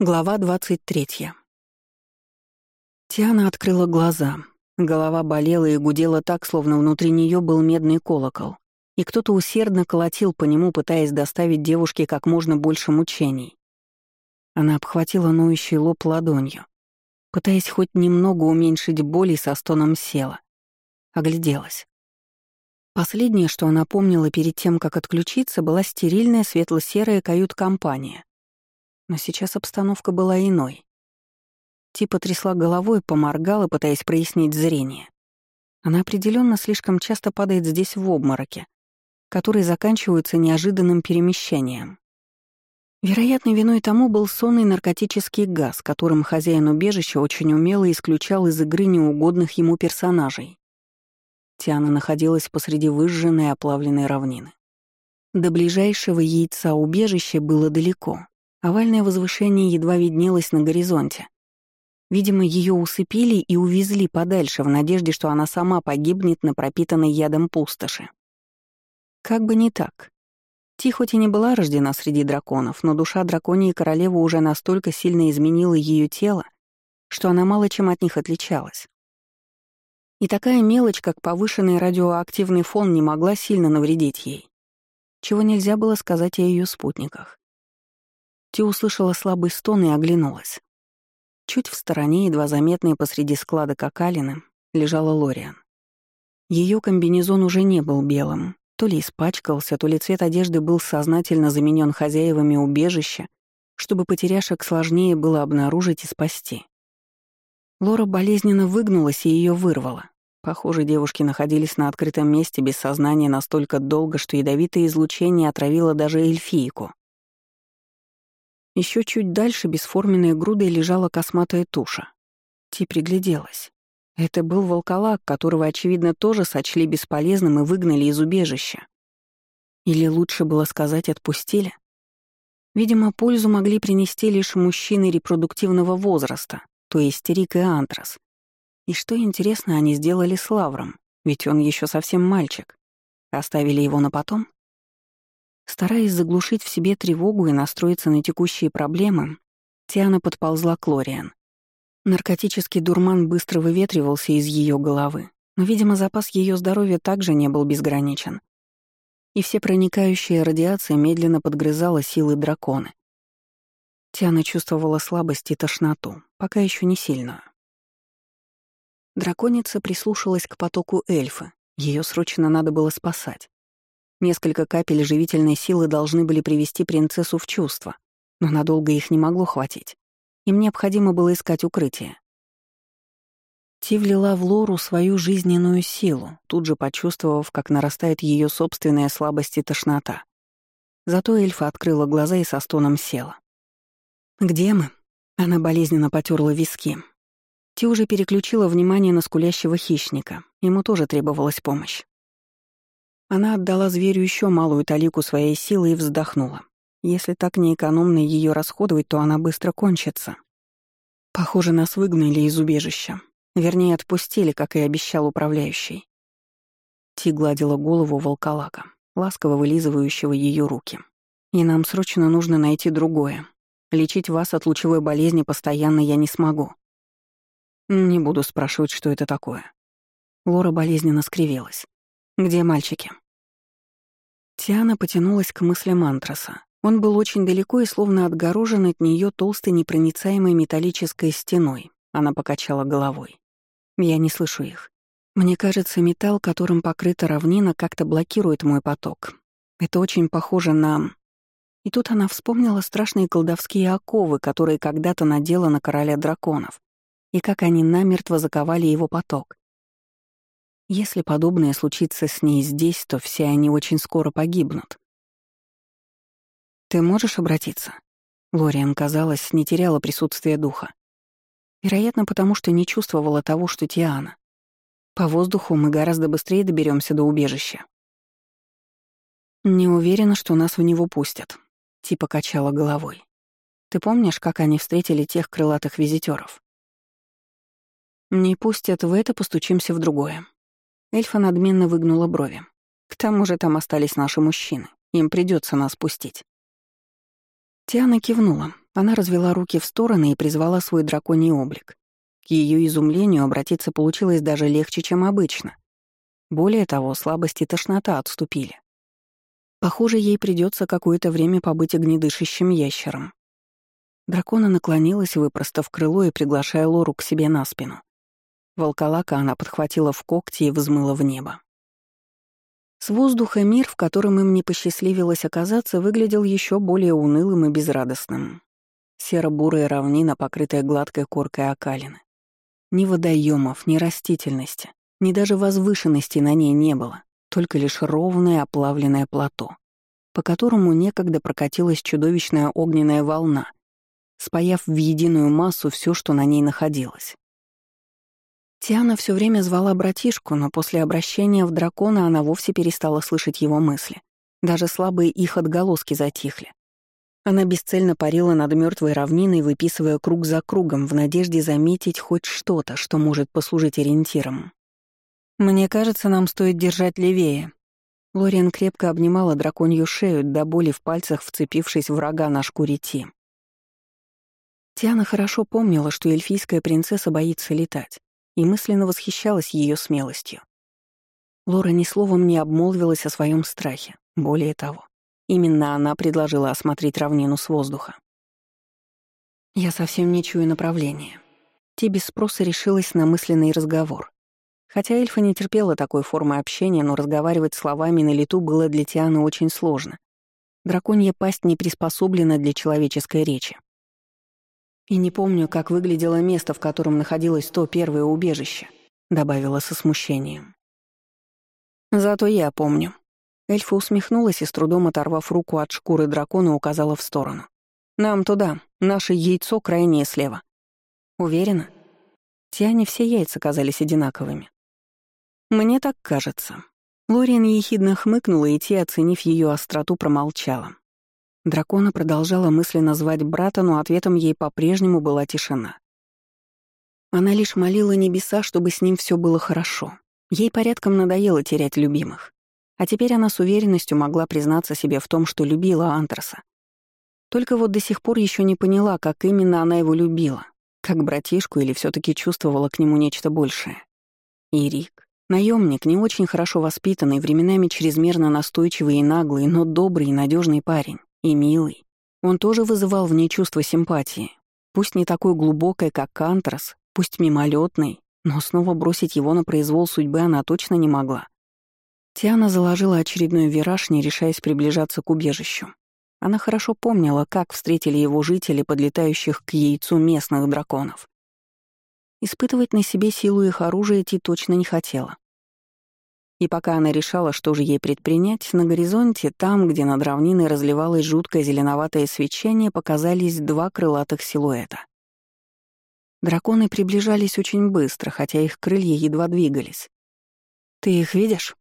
Глава 23. Тиана открыла глаза. Голова болела и гудела так, словно внутри нее был медный колокол, и кто-то усердно колотил по нему, пытаясь доставить девушке как можно больше мучений. Она обхватила ноющий лоб ладонью, пытаясь хоть немного уменьшить боль и со стоном села. Огляделась. Последнее, что она помнила перед тем, как отключиться, была стерильная светло-серая кают-компания но сейчас обстановка была иной. Типа трясла головой, поморгала, пытаясь прояснить зрение. Она определенно слишком часто падает здесь в обмороке, которые заканчиваются неожиданным перемещением. Вероятно, виной тому был сонный наркотический газ, которым хозяин убежища очень умело исключал из игры неугодных ему персонажей. Тиана находилась посреди выжженной оплавленной равнины. До ближайшего яйца убежища было далеко, Овальное возвышение едва виднелось на горизонте. Видимо, ее усыпили и увезли подальше в надежде, что она сама погибнет на пропитанной ядом пустоши. Как бы не так. Ти хоть и не была рождена среди драконов, но душа драконии королевы уже настолько сильно изменила ее тело, что она мало чем от них отличалась. И такая мелочь, как повышенный радиоактивный фон, не могла сильно навредить ей. Чего нельзя было сказать о ее спутниках. Ти услышала слабый стон и оглянулась. Чуть в стороне, едва заметной посреди склада какалины, лежала Лориан. Ее комбинезон уже не был белым, то ли испачкался, то ли цвет одежды был сознательно заменен хозяевами убежища, чтобы потеряшек сложнее было обнаружить и спасти. Лора болезненно выгнулась и ее вырвало. Похоже, девушки находились на открытом месте без сознания настолько долго, что ядовитое излучение отравило даже эльфийку. Еще чуть дальше бесформенной грудой лежала косматая туша. Ти пригляделась. Это был волколак, которого, очевидно, тоже сочли бесполезным и выгнали из убежища. Или лучше было сказать «отпустили»? Видимо, пользу могли принести лишь мужчины репродуктивного возраста, то есть Рик и Антрас. И что интересно, они сделали с Лавром, ведь он еще совсем мальчик. Оставили его на потом? Стараясь заглушить в себе тревогу и настроиться на текущие проблемы, Тиана подползла к Лориан. Наркотический дурман быстро выветривался из ее головы, но, видимо, запас ее здоровья также не был безграничен. И все проникающая радиация медленно подгрызала силы дракона. Тиана чувствовала слабость и тошноту, пока еще не сильную. Драконица прислушалась к потоку эльфа, ее срочно надо было спасать. Несколько капель живительной силы должны были привести принцессу в чувство, но надолго их не могло хватить. Им необходимо было искать укрытие. Ти влила в Лору свою жизненную силу, тут же почувствовав, как нарастает ее собственная слабость и тошнота. Зато эльфа открыла глаза и со стоном села. «Где мы?» Она болезненно потерла виски. Ти уже переключила внимание на скулящего хищника. Ему тоже требовалась помощь. Она отдала зверю еще малую талику своей силы и вздохнула. Если так неэкономно ее расходовать, то она быстро кончится. Похоже, нас выгнали из убежища. Вернее, отпустили, как и обещал управляющий. Ти гладила голову волколака, ласково вылизывающего ее руки. «И нам срочно нужно найти другое. Лечить вас от лучевой болезни постоянно я не смогу». «Не буду спрашивать, что это такое». Лора болезненно скривилась. «Где мальчики?» Тиана потянулась к мыслям Антраса. Он был очень далеко и словно отгорожен от нее толстой непроницаемой металлической стеной. Она покачала головой. «Я не слышу их. Мне кажется, металл, которым покрыта равнина, как-то блокирует мой поток. Это очень похоже на...» И тут она вспомнила страшные колдовские оковы, которые когда-то надела на короля драконов, и как они намертво заковали его поток. Если подобное случится с ней здесь, то все они очень скоро погибнут. «Ты можешь обратиться?» Лориан, казалось, не теряла присутствие духа. Вероятно, потому что не чувствовала того, что Тиана. По воздуху мы гораздо быстрее доберемся до убежища. Не уверена, что нас в него пустят. Типа качала головой. Ты помнишь, как они встретили тех крылатых визитеров? Не пустят в это, постучимся в другое. Эльфа надменно выгнула брови. К тому же там остались наши мужчины. Им придется нас пустить. Тиана кивнула. Она развела руки в стороны и призвала свой драконий облик. К ее изумлению обратиться получилось даже легче, чем обычно. Более того, слабость и тошнота отступили. Похоже, ей придется какое-то время побыть огнедышащим ящером. Дракона наклонилась, выпростав крыло и приглашая Лору к себе на спину. Волколака она подхватила в когти и взмыла в небо. С воздуха мир, в котором им не посчастливилось оказаться, выглядел еще более унылым и безрадостным. Серо-бурая равнина, покрытая гладкой коркой окалины. Ни водоемов, ни растительности, ни даже возвышенности на ней не было, только лишь ровное оплавленное плато, по которому некогда прокатилась чудовищная огненная волна, спаяв в единую массу все, что на ней находилось. Тиана все время звала братишку, но после обращения в дракона она вовсе перестала слышать его мысли. Даже слабые их отголоски затихли. Она бесцельно парила над мертвой равниной, выписывая круг за кругом, в надежде заметить хоть что-то, что может послужить ориентиром. «Мне кажется, нам стоит держать левее». Лориан крепко обнимала драконью шею, до боли в пальцах вцепившись врага на шкуре Ти. Тиана хорошо помнила, что эльфийская принцесса боится летать и мысленно восхищалась ее смелостью. Лора ни словом не обмолвилась о своем страхе. Более того, именно она предложила осмотреть равнину с воздуха. Я совсем не чую направления. Ти без спроса решилась на мысленный разговор. Хотя эльфа не терпела такой формы общения, но разговаривать словами на лету было для Тианы очень сложно. Драконья пасть не приспособлена для человеческой речи. «И не помню, как выглядело место, в котором находилось то первое убежище», — добавила со смущением. «Зато я помню». Эльфа усмехнулась и, с трудом оторвав руку от шкуры дракона, указала в сторону. «Нам туда. Наше яйцо крайнее слева». «Уверена?» Тиане все яйца казались одинаковыми. «Мне так кажется». Лориан ехидно хмыкнула, и Ти, оценив ее остроту, промолчала. Дракона продолжала мысленно звать брата, но ответом ей по-прежнему была тишина. Она лишь молила небеса, чтобы с ним все было хорошо. Ей порядком надоело терять любимых. А теперь она с уверенностью могла признаться себе в том, что любила Антраса. Только вот до сих пор еще не поняла, как именно она его любила, как братишку или все таки чувствовала к нему нечто большее. И Рик, наемник, не очень хорошо воспитанный, временами чрезмерно настойчивый и наглый, но добрый и надежный парень и милый. Он тоже вызывал в ней чувство симпатии. Пусть не такой глубокой, как Кантрас, пусть мимолетный, но снова бросить его на произвол судьбы она точно не могла. Тиана заложила очередной вираж, не решаясь приближаться к убежищу. Она хорошо помнила, как встретили его жители, подлетающих к яйцу местных драконов. Испытывать на себе силу их оружия Ти точно не хотела. И пока она решала, что же ей предпринять, на горизонте, там, где над равниной разливалось жуткое зеленоватое свечение, показались два крылатых силуэта. Драконы приближались очень быстро, хотя их крылья едва двигались. «Ты их видишь?»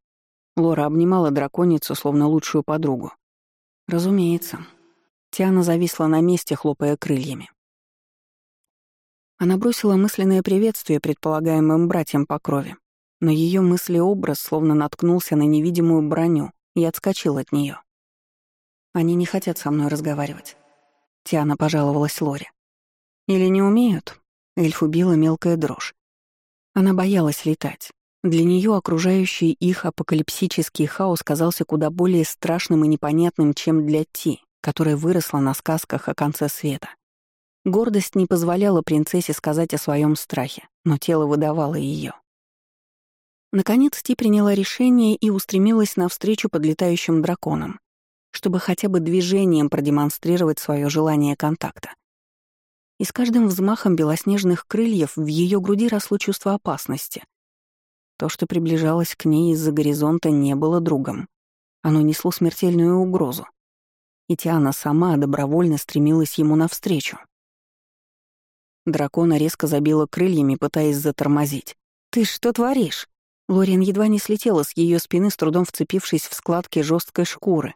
Лора обнимала драконицу, словно лучшую подругу. «Разумеется». Тиана зависла на месте, хлопая крыльями. Она бросила мысленное приветствие предполагаемым братьям по крови, но ее мыслеобраз словно наткнулся на невидимую броню и отскочил от нее. «Они не хотят со мной разговаривать», — Тиана пожаловалась Лоре. «Или не умеют?» — эльф убила мелкая дрожь. Она боялась летать. Для нее окружающий их апокалипсический хаос казался куда более страшным и непонятным, чем для Ти, которая выросла на сказках о конце света. Гордость не позволяла принцессе сказать о своем страхе, но тело выдавало ее. Наконец Ти приняла решение и устремилась навстречу подлетающим драконам, чтобы хотя бы движением продемонстрировать свое желание контакта. И с каждым взмахом белоснежных крыльев в ее груди росло чувство опасности. То, что приближалось к ней из-за горизонта, не было другом. Оно несло смертельную угрозу. И Тиана сама добровольно стремилась ему навстречу. Дракона резко забила крыльями, пытаясь затормозить. «Ты что творишь?» Лориан едва не слетела с ее спины, с трудом вцепившись в складки жесткой шкуры.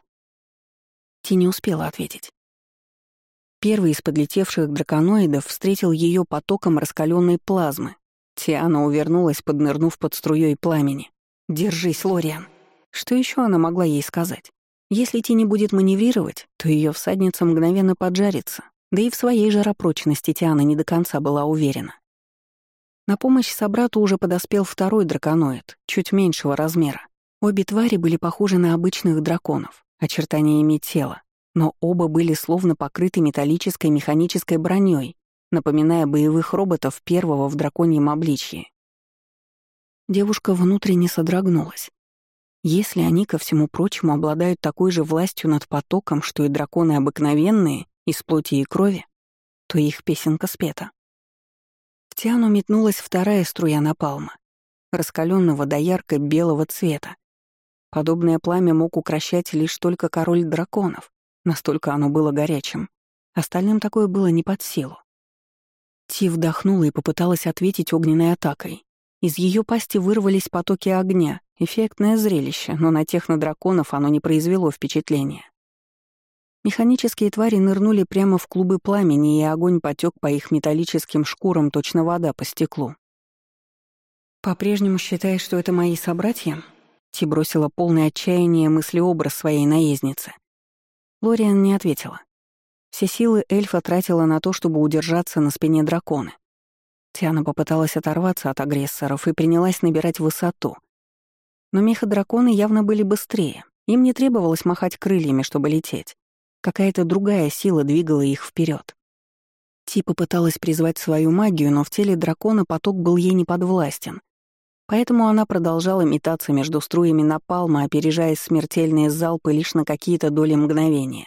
Ти не успела ответить. Первый из подлетевших драконоидов встретил ее потоком раскаленной плазмы. Тиана увернулась, поднырнув под струей пламени. «Держись, Лориан!» Что еще она могла ей сказать? Если Ти не будет маневрировать, то ее всадница мгновенно поджарится, Да и в своей жаропрочности Тиана не до конца была уверена. На помощь собрату уже подоспел второй драконоид, чуть меньшего размера. Обе твари были похожи на обычных драконов, очертаниями тела, но оба были словно покрыты металлической механической броней, напоминая боевых роботов первого в драконьем обличье. Девушка внутренне содрогнулась. Если они, ко всему прочему, обладают такой же властью над потоком, что и драконы обыкновенные, из плоти и крови, то их песенка спета. В Тиану метнулась вторая струя напалма, раскаленного до ярко-белого цвета. Подобное пламя мог укращать лишь только король драконов, настолько оно было горячим. Остальным такое было не под силу. Ти вдохнула и попыталась ответить огненной атакой. Из ее пасти вырвались потоки огня, эффектное зрелище, но на технодраконов оно не произвело впечатления. Механические твари нырнули прямо в клубы пламени, и огонь потек по их металлическим шкурам, точно вода по стеклу. «По-прежнему считаешь, что это мои собратья?» Ти бросила полное отчаяние мыслеобраз своей наездницы. Лориан не ответила. Все силы эльфа тратила на то, чтобы удержаться на спине дракона. Тиана попыталась оторваться от агрессоров и принялась набирать высоту. Но меха-драконы явно были быстрее. Им не требовалось махать крыльями, чтобы лететь. Какая-то другая сила двигала их вперед. Ти попыталась призвать свою магию, но в теле дракона поток был ей не подвластен. Поэтому она продолжала метаться между струями напалма, опережая смертельные залпы лишь на какие-то доли мгновения.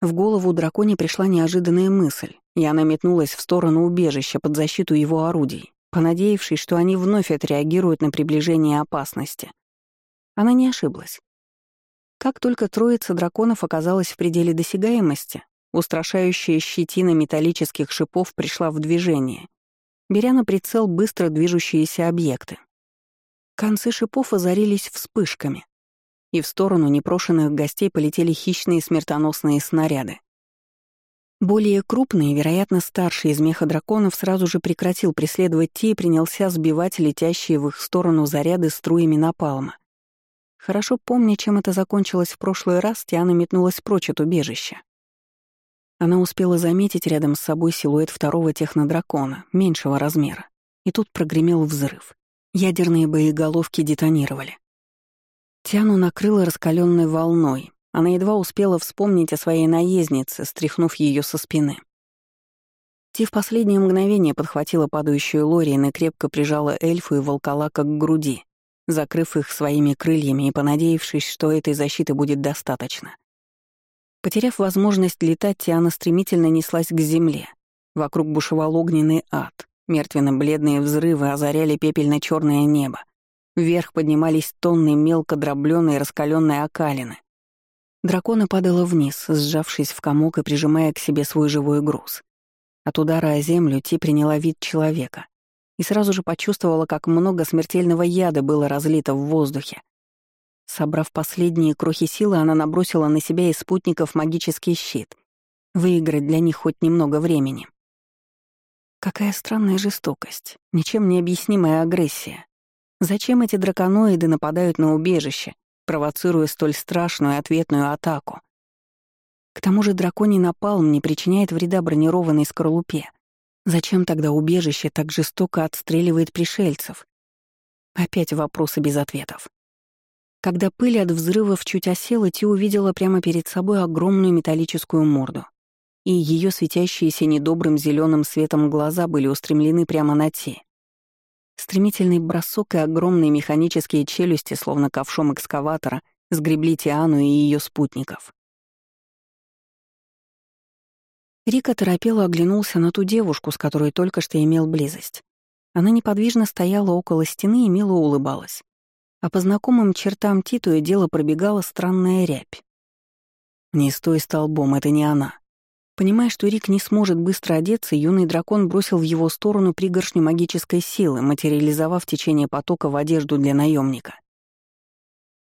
В голову драконе пришла неожиданная мысль, и она метнулась в сторону убежища под защиту его орудий, понадеявшись, что они вновь отреагируют на приближение опасности. Она не ошиблась. Как только троица драконов оказалась в пределе досягаемости, устрашающая щетина металлических шипов пришла в движение, беря на прицел быстро движущиеся объекты. Концы шипов озарились вспышками, и в сторону непрошенных гостей полетели хищные смертоносные снаряды. Более крупный, вероятно, старший из меха-драконов сразу же прекратил преследовать те и принялся сбивать летящие в их сторону заряды струями напалма. Хорошо помня, чем это закончилось в прошлый раз, Тиана метнулась прочь от убежища. Она успела заметить рядом с собой силуэт второго технодракона, меньшего размера. И тут прогремел взрыв. Ядерные боеголовки детонировали. Тиану накрыло раскаленной волной. Она едва успела вспомнить о своей наезднице, стряхнув ее со спины. Ти в последнее мгновение подхватила падающую Лориен и крепко прижала эльфу и волколака к груди, закрыв их своими крыльями и понадеявшись, что этой защиты будет достаточно. Потеряв возможность летать, Тиана стремительно неслась к земле. Вокруг бушевал огненный ад. Мертвенно-бледные взрывы озаряли пепельно-черное небо. Вверх поднимались тонны мелко дробленной раскаленной окалины. Дракона падала вниз, сжавшись в комок и прижимая к себе свой живой груз. От удара о землю Ти приняла вид человека и сразу же почувствовала, как много смертельного яда было разлито в воздухе. Собрав последние крохи силы, она набросила на себя и спутников магический щит. Выиграть для них хоть немного времени. Какая странная жестокость, ничем не объяснимая агрессия. Зачем эти драконоиды нападают на убежище, провоцируя столь страшную ответную атаку? К тому же драконий напалм не причиняет вреда бронированной скорлупе. Зачем тогда убежище так жестоко отстреливает пришельцев? Опять вопросы без ответов. Когда пыль от взрывов чуть осела, Ти увидела прямо перед собой огромную металлическую морду. И ее светящиеся недобрым зеленым светом глаза были устремлены прямо на Ти. Стремительный бросок и огромные механические челюсти, словно ковшом экскаватора, сгребли Тиану и ее спутников. Рика торопело оглянулся на ту девушку, с которой только что имел близость. Она неподвижно стояла около стены и мило улыбалась. А по знакомым чертам Титу и дело пробегала странная рябь. «Не стой столбом, это не она», Понимая, что Рик не сможет быстро одеться, юный дракон бросил в его сторону пригоршню магической силы, материализовав течение потока в одежду для наемника.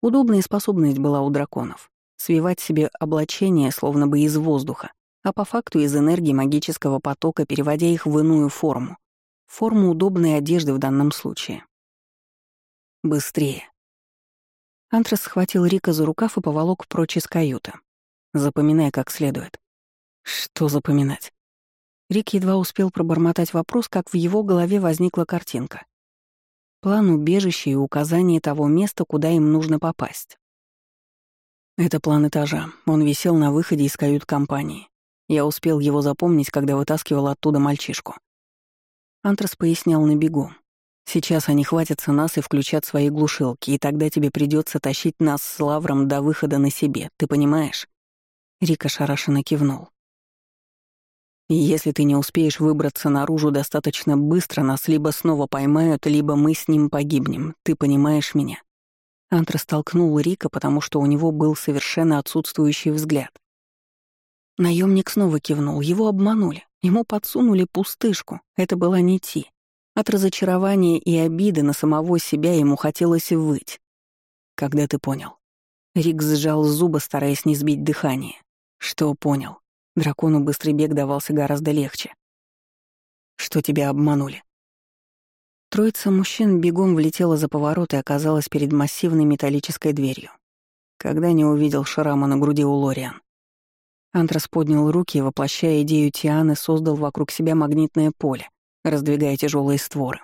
Удобная способность была у драконов — свивать себе облачение словно бы из воздуха, а по факту из энергии магического потока, переводя их в иную форму. Форму удобной одежды в данном случае. «Быстрее!» Антрас схватил Рика за рукав и поволок прочь из каюты. Запоминай как следует. «Что Что запоминать? Рик едва успел пробормотать вопрос, как в его голове возникла картинка. План убежища и указание того места, куда им нужно попасть. Это план этажа. Он висел на выходе из кают-компании. Я успел его запомнить, когда вытаскивал оттуда мальчишку. Антрас пояснял на бегу. Сейчас они хватятся нас и включат свои глушилки, и тогда тебе придется тащить нас с Лавром до выхода на себе, ты понимаешь? Рика шарашенно кивнул. И если ты не успеешь выбраться наружу достаточно быстро, нас либо снова поймают, либо мы с ним погибнем. Ты понимаешь меня?» Антра столкнул Рика, потому что у него был совершенно отсутствующий взгляд. Наемник снова кивнул, его обманули. Ему подсунули пустышку, это была не Ти. От разочарования и обиды на самого себя ему хотелось выть. «Когда ты понял?» Рик сжал зубы, стараясь не сбить дыхание. «Что понял?» Дракону быстрый бег давался гораздо легче. «Что тебя обманули?» Троица мужчин бегом влетела за поворот и оказалась перед массивной металлической дверью. Когда не увидел шрама на груди у Лориан. Антрас поднял руки воплощая идею Тианы, создал вокруг себя магнитное поле, раздвигая тяжелые створы.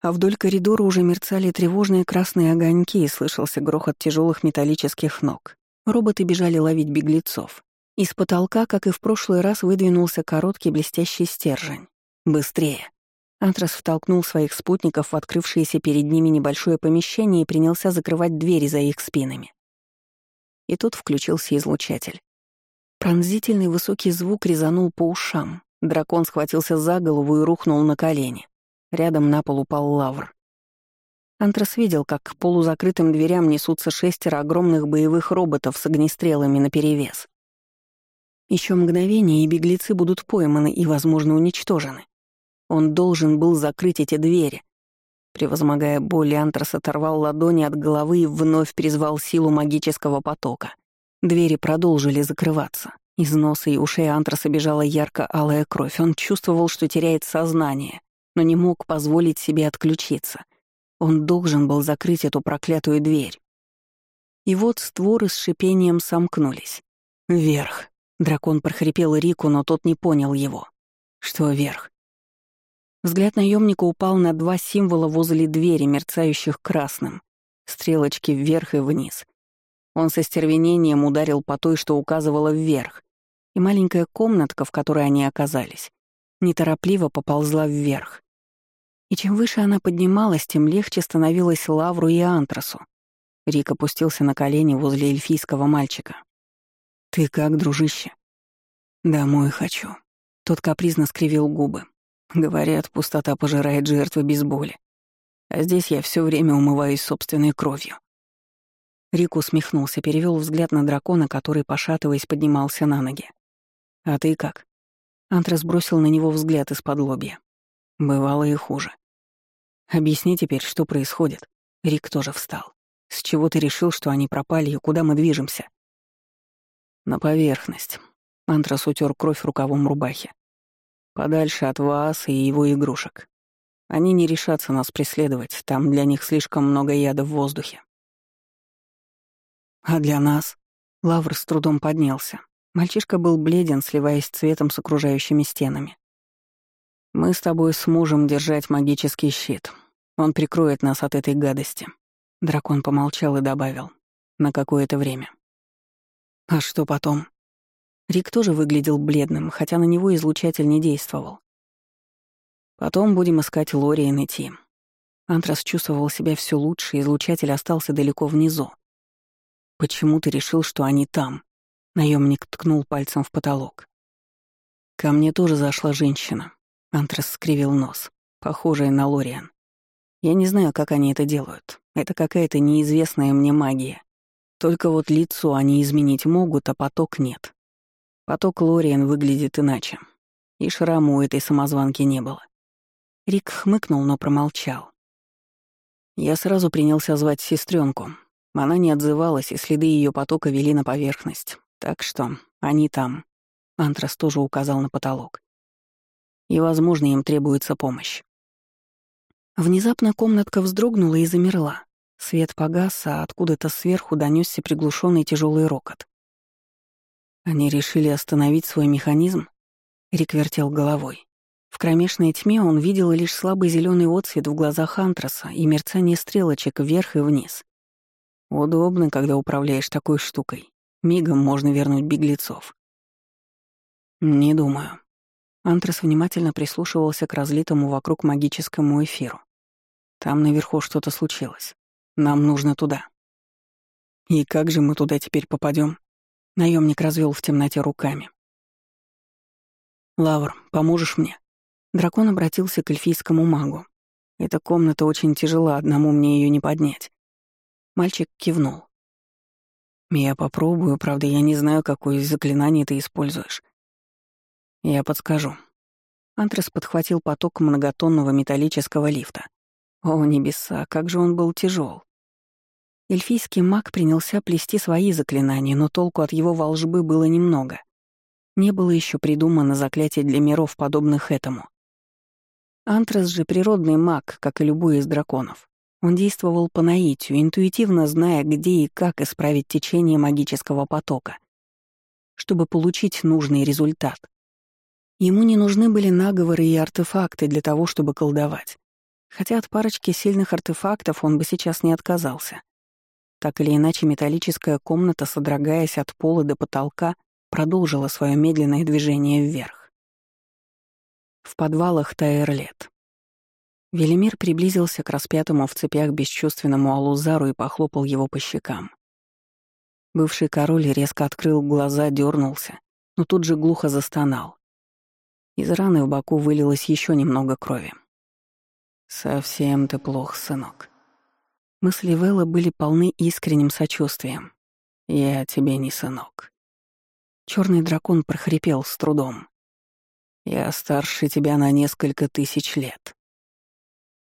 А вдоль коридора уже мерцали тревожные красные огоньки и слышался грохот тяжелых металлических ног. Роботы бежали ловить беглецов. Из потолка, как и в прошлый раз, выдвинулся короткий блестящий стержень. «Быстрее!» Антрас втолкнул своих спутников в открывшееся перед ними небольшое помещение и принялся закрывать двери за их спинами. И тут включился излучатель. Пронзительный высокий звук резанул по ушам. Дракон схватился за голову и рухнул на колени. Рядом на пол упал лавр. Антрас видел, как к полузакрытым дверям несутся шестеро огромных боевых роботов с огнестрелами наперевес. Еще мгновение, и беглецы будут пойманы и, возможно, уничтожены. Он должен был закрыть эти двери. Превозмогая боль, Антрас оторвал ладони от головы и вновь призвал силу магического потока. Двери продолжили закрываться. Из носа и ушей Антраса бежала ярко-алая кровь. Он чувствовал, что теряет сознание, но не мог позволить себе отключиться. Он должен был закрыть эту проклятую дверь. И вот створы с шипением сомкнулись. Вверх. Дракон прохрипел Рику, но тот не понял его. Что вверх? Взгляд наемника упал на два символа возле двери, мерцающих красным. Стрелочки вверх и вниз. Он со стервенением ударил по той, что указывала вверх, и маленькая комнатка, в которой они оказались, неторопливо поползла вверх. И чем выше она поднималась, тем легче становилось Лавру и Антрасу. Рик опустился на колени возле эльфийского мальчика. «Ты как, дружище?» «Домой хочу». Тот капризно скривил губы. Говорят, пустота пожирает жертвы без боли. А здесь я все время умываюсь собственной кровью. Рик усмехнулся, перевел взгляд на дракона, который, пошатываясь, поднимался на ноги. «А ты как?» Антрас бросил на него взгляд из-под лобья. Бывало и хуже. «Объясни теперь, что происходит?» Рик тоже встал. «С чего ты решил, что они пропали и куда мы движемся?» На поверхность. Антрас утер кровь рукавом рубахи. Подальше от вас и его игрушек. Они не решатся нас преследовать, там для них слишком много яда в воздухе. А для нас? Лавр с трудом поднялся. Мальчишка был бледен, сливаясь цветом с окружающими стенами. Мы с тобой сможем держать магический щит. Он прикроет нас от этой гадости. Дракон помолчал и добавил. На какое-то время. А что потом? Рик тоже выглядел бледным, хотя на него излучатель не действовал. Потом будем искать Лори и найти. Антрас чувствовал себя все лучше, излучатель остался далеко внизу. «Почему ты решил, что они там?» Наемник ткнул пальцем в потолок. «Ко мне тоже зашла женщина». Антрас скривил нос, похожая на Лориан. «Я не знаю, как они это делают. Это какая-то неизвестная мне магия. Только вот лицо они изменить могут, а поток нет. Поток Лориен выглядит иначе. И шрама у этой самозванки не было. Рик хмыкнул, но промолчал. Я сразу принялся звать сестренку. Она не отзывалась, и следы ее потока вели на поверхность. Так что они там. Антрас тоже указал на потолок. И, возможно, им требуется помощь. Внезапно комнатка вздрогнула и замерла. Свет погас, а откуда-то сверху донесся приглушенный тяжелый рокот. Они решили остановить свой механизм? Рик вертел головой. В кромешной тьме он видел лишь слабый зеленый отсвет в глазах Антраса и мерцание стрелочек вверх и вниз. Удобно, когда управляешь такой штукой. Мигом можно вернуть беглецов. Не думаю. Антрас внимательно прислушивался к разлитому вокруг магическому эфиру. Там наверху что-то случилось. Нам нужно туда. И как же мы туда теперь попадем? Наемник развел в темноте руками. Лавр, поможешь мне? Дракон обратился к эльфийскому магу. Эта комната очень тяжела, одному мне ее не поднять. Мальчик кивнул. Я попробую, правда, я не знаю, какое заклинание ты используешь. Я подскажу. Антрес подхватил поток многотонного металлического лифта. О, небеса, как же он был тяжел. Эльфийский маг принялся плести свои заклинания, но толку от его волжбы было немного. Не было еще придумано заклятие для миров, подобных этому. Антрас же природный маг, как и любой из драконов. Он действовал по наитию, интуитивно зная, где и как исправить течение магического потока, чтобы получить нужный результат. Ему не нужны были наговоры и артефакты для того, чтобы колдовать. Хотя от парочки сильных артефактов он бы сейчас не отказался. Так или иначе, металлическая комната, содрогаясь от пола до потолка, продолжила свое медленное движение вверх. В подвалах Таэрлет. Велимир приблизился к распятому в цепях бесчувственному Алузару и похлопал его по щекам. Бывший король резко открыл глаза, дернулся, но тут же глухо застонал. Из раны в боку вылилось еще немного крови. «Совсем ты плох, сынок», Мысли Вэлла были полны искренним сочувствием. «Я тебе не сынок». Черный дракон прохрипел с трудом. «Я старше тебя на несколько тысяч лет».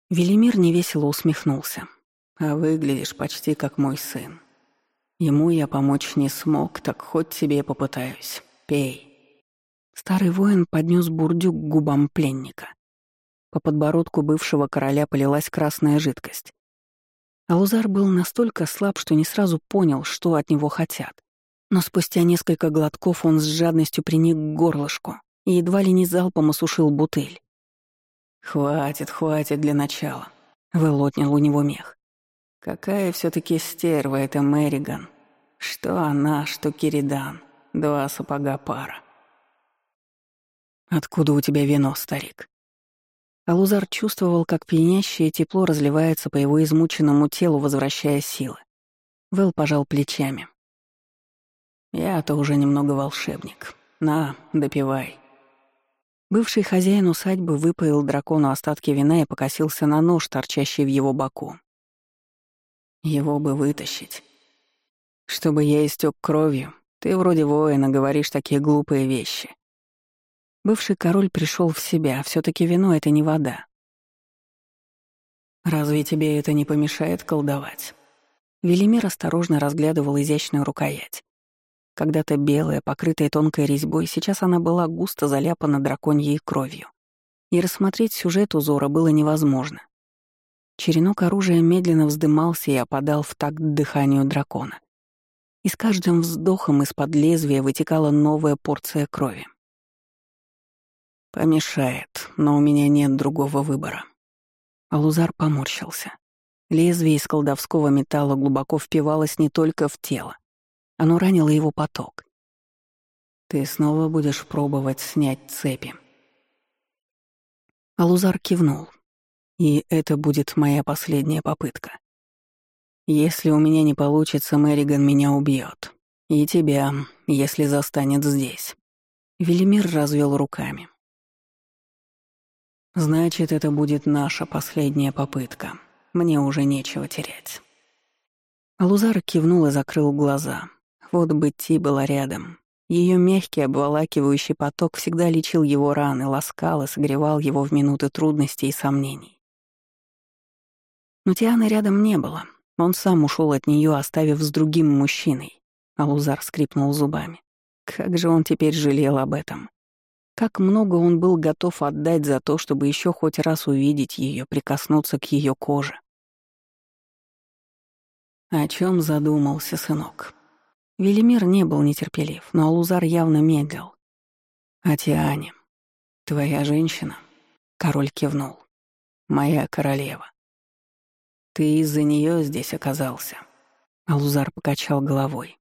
Велимир невесело усмехнулся. «А выглядишь почти как мой сын. Ему я помочь не смог, так хоть тебе попытаюсь. Пей». Старый воин поднес бурдюк к губам пленника. По подбородку бывшего короля полилась красная жидкость. Алузар был настолько слаб, что не сразу понял, что от него хотят. Но спустя несколько глотков он с жадностью приник к горлышку и едва ли не залпом осушил бутыль. «Хватит, хватит для начала», — вылотнил у него мех. «Какая все таки стерва эта Мэриган. Что она, что Киридан. Два сапога пара». «Откуда у тебя вино, старик?» Алузар чувствовал, как пьянящее тепло разливается по его измученному телу, возвращая силы. Вэл пожал плечами. «Я-то уже немного волшебник. На, допивай». Бывший хозяин усадьбы выпоил дракону остатки вина и покосился на нож, торчащий в его боку. Его бы вытащить. Чтобы я истек кровью, ты вроде воина говоришь такие глупые вещи. Бывший король пришел в себя, все таки вино — это не вода. «Разве тебе это не помешает колдовать?» Велимир осторожно разглядывал изящную рукоять. Когда-то белая, покрытая тонкой резьбой, сейчас она была густо заляпана драконьей кровью. И рассмотреть сюжет узора было невозможно. Черенок оружия медленно вздымался и опадал в такт дыханию дракона. И с каждым вздохом из-под лезвия вытекала новая порция крови. Помешает, но у меня нет другого выбора. Алузар поморщился. Лезвие из колдовского металла глубоко впивалось не только в тело. Оно ранило его поток. Ты снова будешь пробовать снять цепи. Алузар кивнул. И это будет моя последняя попытка. Если у меня не получится, Мэриган меня убьет. И тебя, если застанет здесь. Велимир развел руками. Значит, это будет наша последняя попытка. Мне уже нечего терять. Алузар кивнул и закрыл глаза. Вот бы Ти была рядом. Ее мягкий, обволакивающий поток всегда лечил его раны, ласкал и согревал его в минуты трудностей и сомнений. Но Тианы рядом не было. Он сам ушел от нее, оставив с другим мужчиной. Алузар скрипнул зубами. Как же он теперь жалел об этом. Как много он был готов отдать за то, чтобы еще хоть раз увидеть ее, прикоснуться к ее коже. О чем задумался сынок? Велимир не был нетерпелив, но Алузар явно медлил. «А Тиане, твоя женщина?» Король кивнул. «Моя королева. Ты из-за нее здесь оказался?» Алузар покачал головой.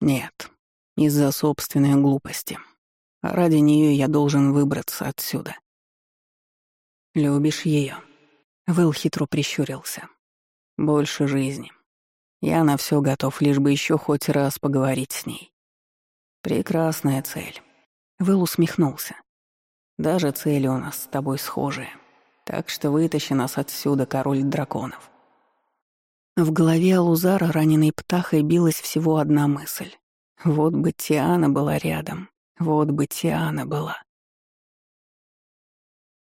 «Нет, из-за собственной глупости. Ради нее я должен выбраться отсюда». «Любишь ее? Выл хитро прищурился. «Больше жизни. Я на все готов, лишь бы еще хоть раз поговорить с ней. Прекрасная цель. Выл усмехнулся. Даже цели у нас с тобой схожие. Так что вытащи нас отсюда, король драконов. В голове Алузара, раненой птахой, билась всего одна мысль. Вот бы Тиана была рядом. Вот бы Тиана была.